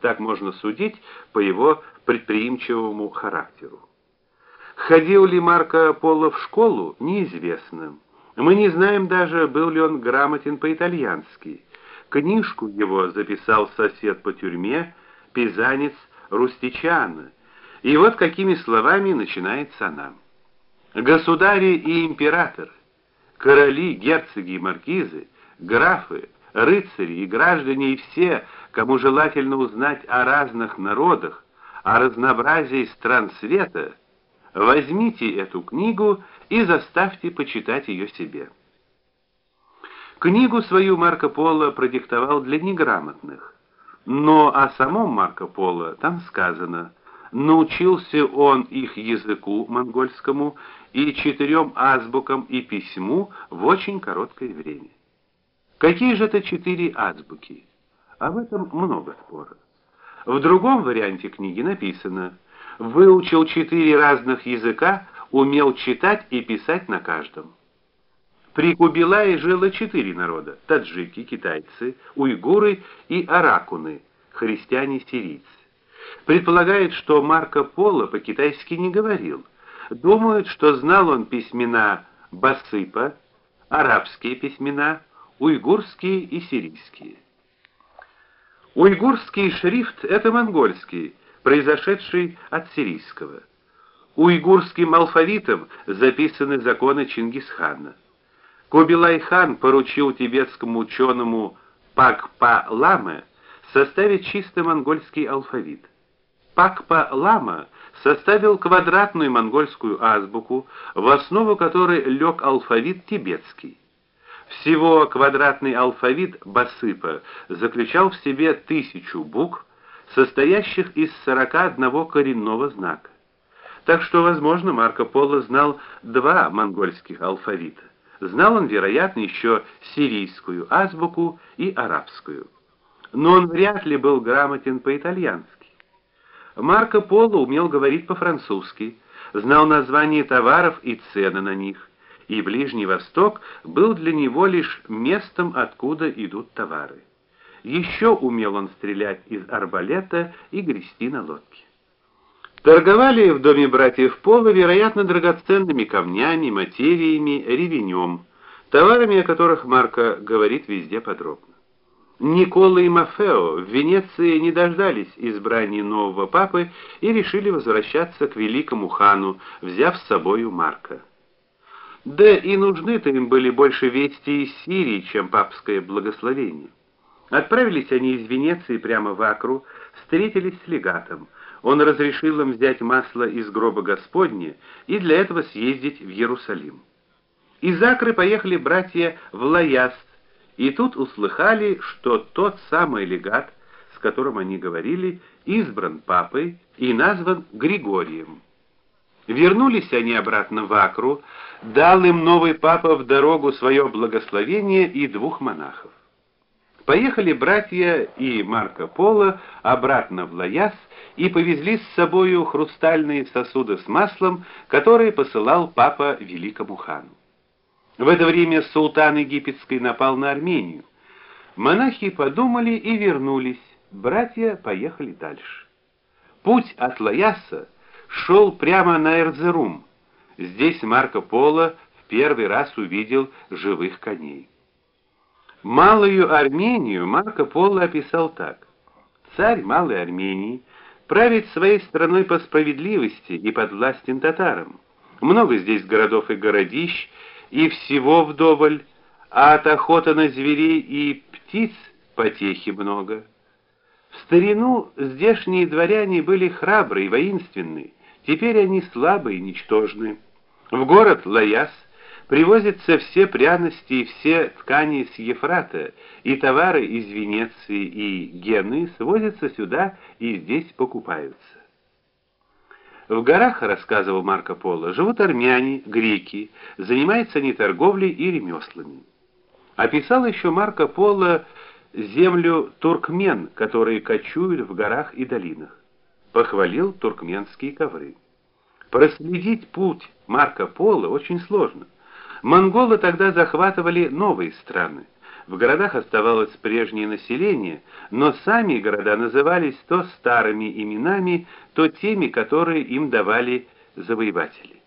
так можно судить по его предприимчивому характеру. Ходил ли Марко Поло в школу, неизвестно. Мы не знаем даже, был ли он грамотен по-итальянски. Книжку его записал сосед по тюрьме, пизанец Рустичана. И вот какими словами начинается она. Государи и императоры, короли, герцоги и маркизы, графы, рыцари и граждане и все, кому желательно узнать о разных народах, о разнообразии стран света, возьмите эту книгу и заставьте почитать ее себе. Книгу свою Марко Поло продиктовал для неграмотных. Но о самом Марко Поло там сказано: научился он их языку монгольскому и четырем азбукам и письму в очень короткое время. Какие же это четыре азбуки? Об этом много споров. В другом варианте книги написано: выучил четыре разных языка, умел читать и писать на каждом. При Кубилае жило четыре народа: таджики, китайцы, уйгуры и аракуны, христиане-сирийцы. Предполагает, что Марко Поло по-китайски не говорил. Думают, что знал он письмена басыпа, арабские письмена, уйгурские и сирийские. Уйгурский шрифт это монгольский, произошедший от сирийского. Уйгурским алфавитом записаны законы Чингисхана. Кубилай-хан поручил тибетскому ученому Пакпа-ламе составить чисто монгольский алфавит. Пакпа-лама составил квадратную монгольскую азбуку, в основу которой лег алфавит тибетский. Всего квадратный алфавит Басыпа заключал в себе тысячу букв, состоящих из 41 коренного знака. Так что, возможно, Марко Поло знал два монгольских алфавита. Знал он, вероятно, еще сирийскую азбуку и арабскую. Но он вряд ли был грамотен по-итальянски. Марко Поло умел говорить по-французски, знал названия товаров и цены на них, и Ближний Восток был для него лишь местом, откуда идут товары. Еще умел он стрелять из арбалета и грести на лодке. Торговали в доме братьев Пола, вероятно, драгоценными камнями, материями, ревенем, товарами, о которых Марко говорит везде подробно. Никола и Мафео в Венеции не дождались избрания нового папы и решили возвращаться к великому хану, взяв с собою Марка. Да и нужны-то им были больше вести из Сирии, чем папское благословение. Отправились они из Венеции прямо в Акру, встретились с легатом. Он разрешил им взять масло из гроба Господня и для этого съездить в Иерусалим. Из Акры поехали братья в Лаяс, и тут услыхали, что тот самый легат, с которым они говорили, избран папой и назван Григорием. Вернулись они обратно в Акру, дал им новый папа в дорогу свое благословение и двух монахов. Поехали братья и Марко Поло обратно в Лаяс и повезли с собою хрустальные сосуды с маслом, которые посылал папа великому хану. В это время султан египетский напал на Армению. Монахи подумали и вернулись. Братья поехали дальше. Путь от Лаяса шел прямо на Эрзерум. Здесь Марко Поло в первый раз увидел живых коней. Малую Армению Марко Поло описал так: Царь Малой Армении правит своей страной по справедливости и подвластен татарам. Много здесь городов и городищ, и всего вдоволь, а от охоты на зверей и птиц потехи много. В старину здешние дворяне были храбрые и воинственны, теперь они слабые и ничтожны. В город Лаяс привозятся все пряности и все ткани с Ефрата, и товары из Венеции и Гены свозятся сюда и здесь покупаются. В горах, рассказывал Марко Поло, живут армяне, греки, занимаются они торговлей и ремеслами. Описал еще Марко Поло землю туркмен, которые кочуют в горах и долинах. Похвалил туркменские ковры. Проследить путь Марко Поло очень сложно. Монголы тогда захватывали новые страны. В городах оставалось прежнее население, но сами города назывались то старыми именами, то теми, которые им давали завоеватели.